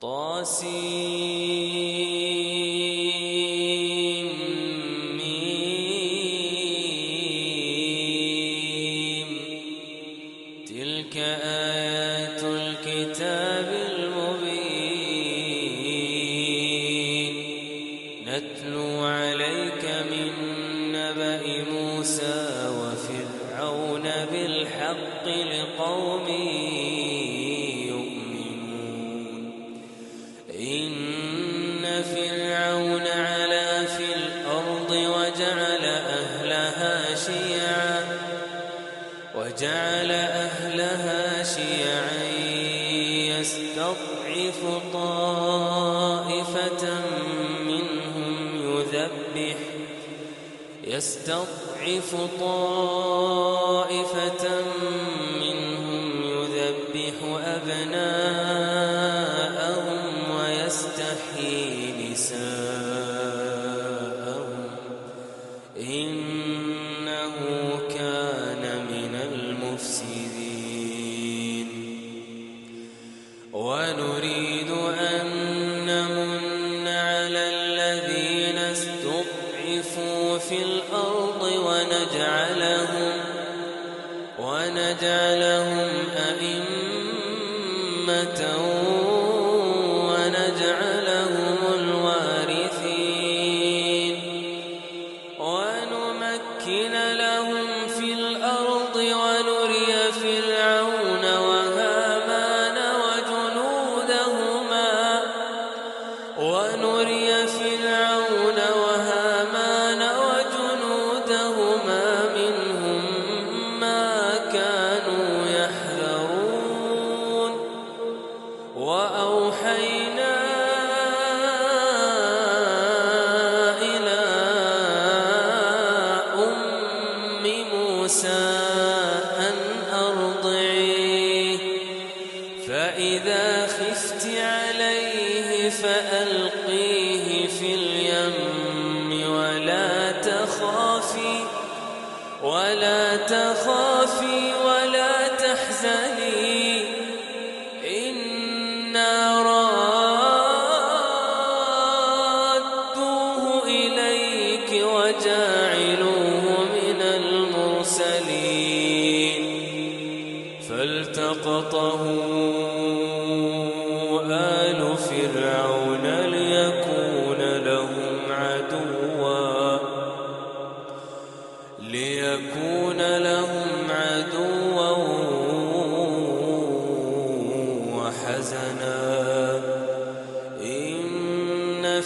طاسين. جعل أهلها شيعا يستضعف طائفة منهم يذبح يستضعف طائفة منهم يذبح أبناءهم ويستحيي نساءهم. نعمه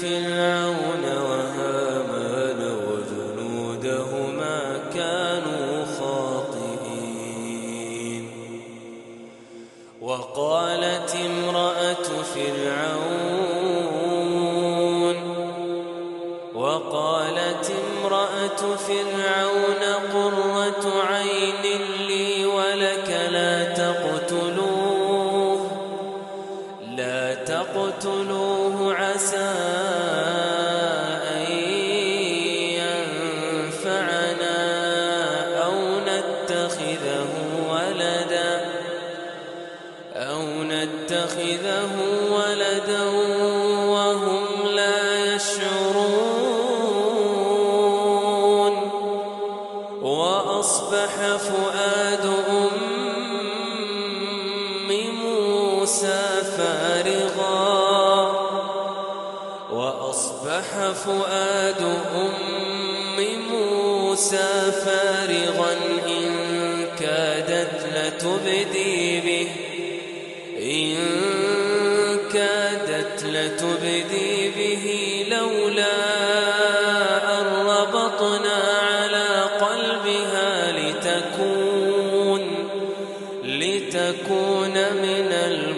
فرعون وهامان وجنودهما كانوا خاطئين. وقالت امرأة فرعون وقالت امرأة فرعون قرة عين لي ولك لا تقتلوه لا تقتلوه. فؤاد أم موسى فارغا وأصبح فؤاد أم موسى فارغا لتكون لتكون من المؤمنين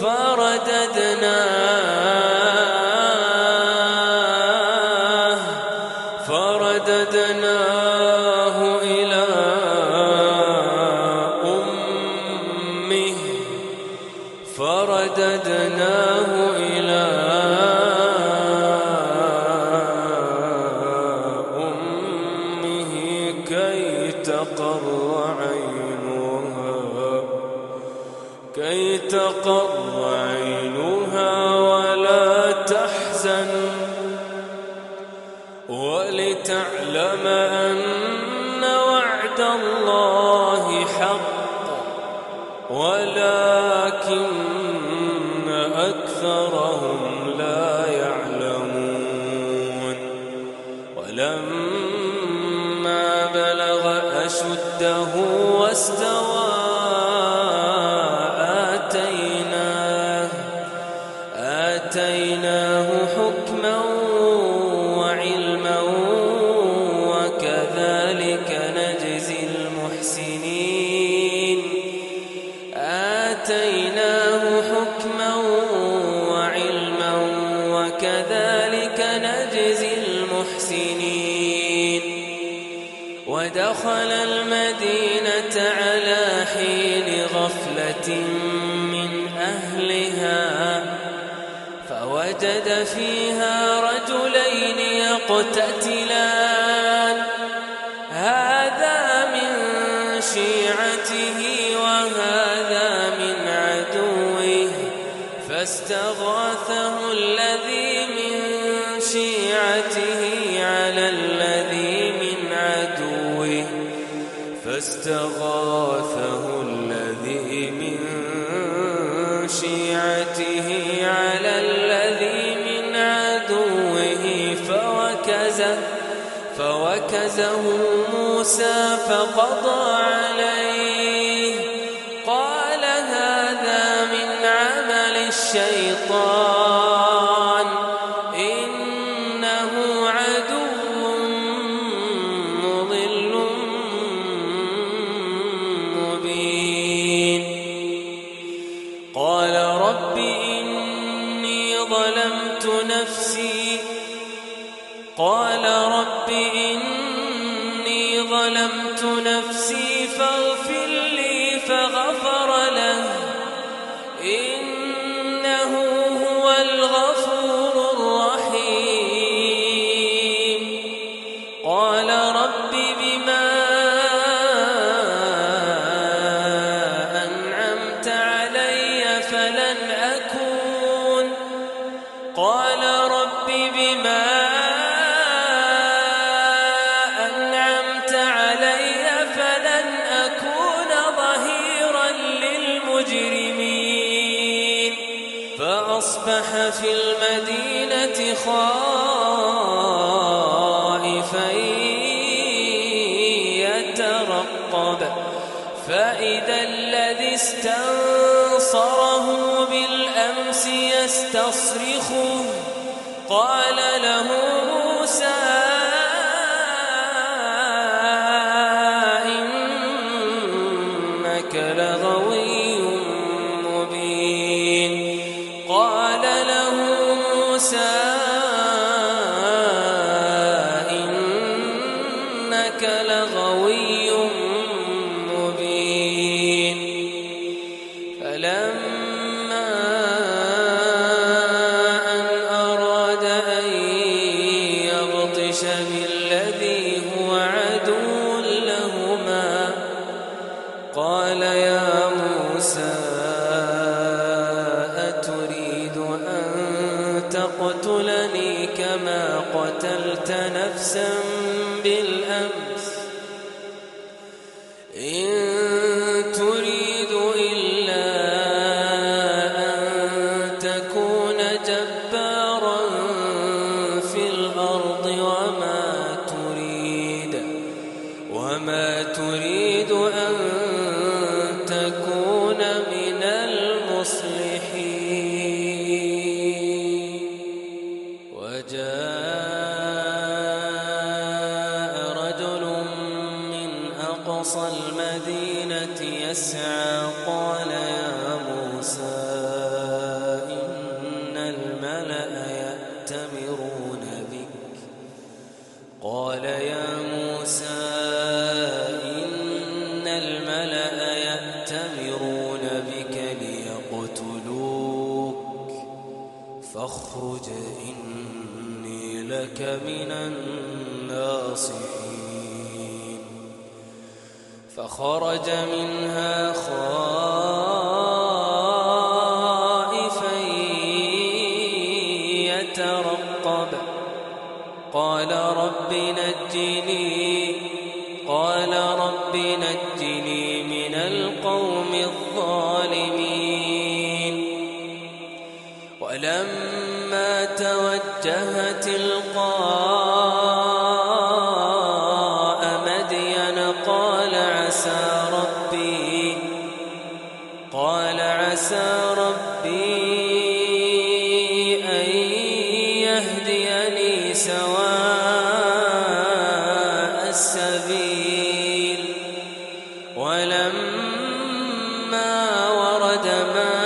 فرددناه كي تقر عينها ولا تحزن ولتعلم أن وعد الله حق ولكن آتيناه حكما وعلما وكذلك نجزي المحسنين. آتيناه حكما وعلما وكذلك نجزي المحسنين. ودخل المدينة على حين غفلة من أهلها فوجد فيها رجلين يقتتلان. هذا من شيعته وهذا من عدوه. فاستغاثه الذي من شيعته على الذي من عدوه. فاستغاثه فوكزه موسى فقضى عليه. قال هذا من عمل الشيطان إنه عدو مضل مبين. قال رب إني ظلمت نفسي. قال يترقب. فإذا الذي استنصره بالأمس يستصرخه. قال له موسى إنك لغوي مبين. قال له موسى إنك لغوي أقصى المدينة يسعى. قال يا موسى إن الملأ يأتمرون بك. قال يا موسى إن الملأ يأتمرون بك ليقتلوك. فاخرج إني لك من الناصحين. فخرج منها خائفا عسى ربي قال عسى ربي أن يهديني سواء السبيل. ولما ورد ماء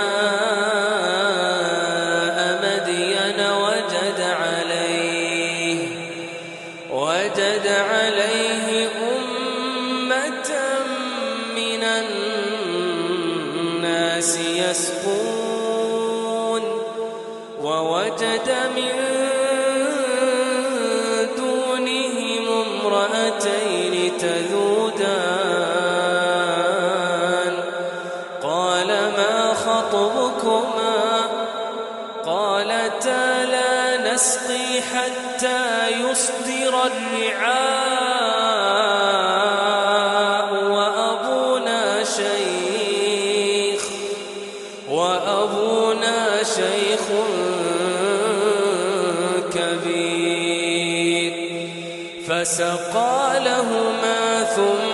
مدين وجد عليه وجد عليه حتى يصدر الرعاء وأبونا شيخ وأبونا شيخ كبير. فسقى لهما ثم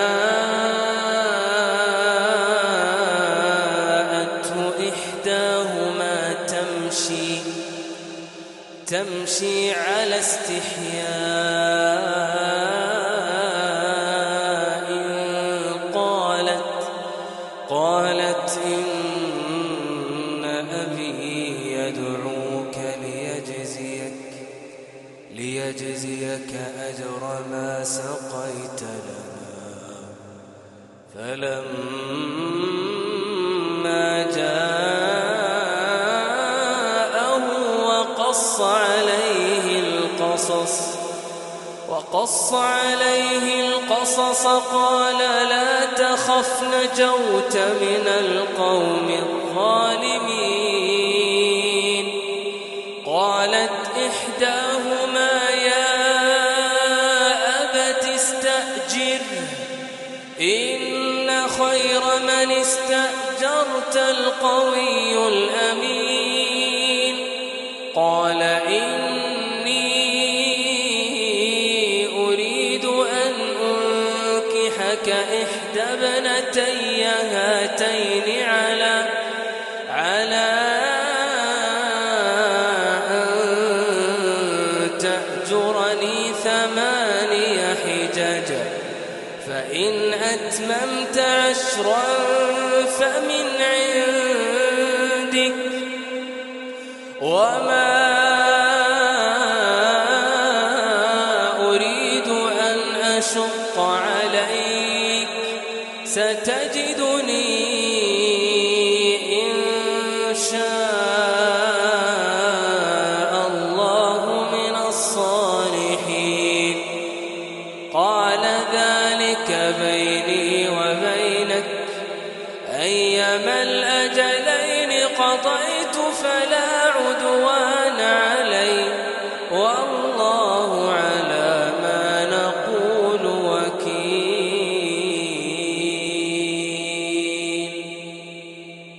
ليجزيك أجر ما سقيت لنا. فلما جاءه وقص عليه القصص وقص عليه القصص قال لا تخف نجوت من القوم الظالمين. قالت إحداهما استأجرت القوي الأمين. قال إني أريد أن أنكحك إحدى ابنتي هاتين على على أن تأجرني ثماني فإن أتممت عشرا فمن عندك وما أريد أن أشق عليك ستجدني إن شاء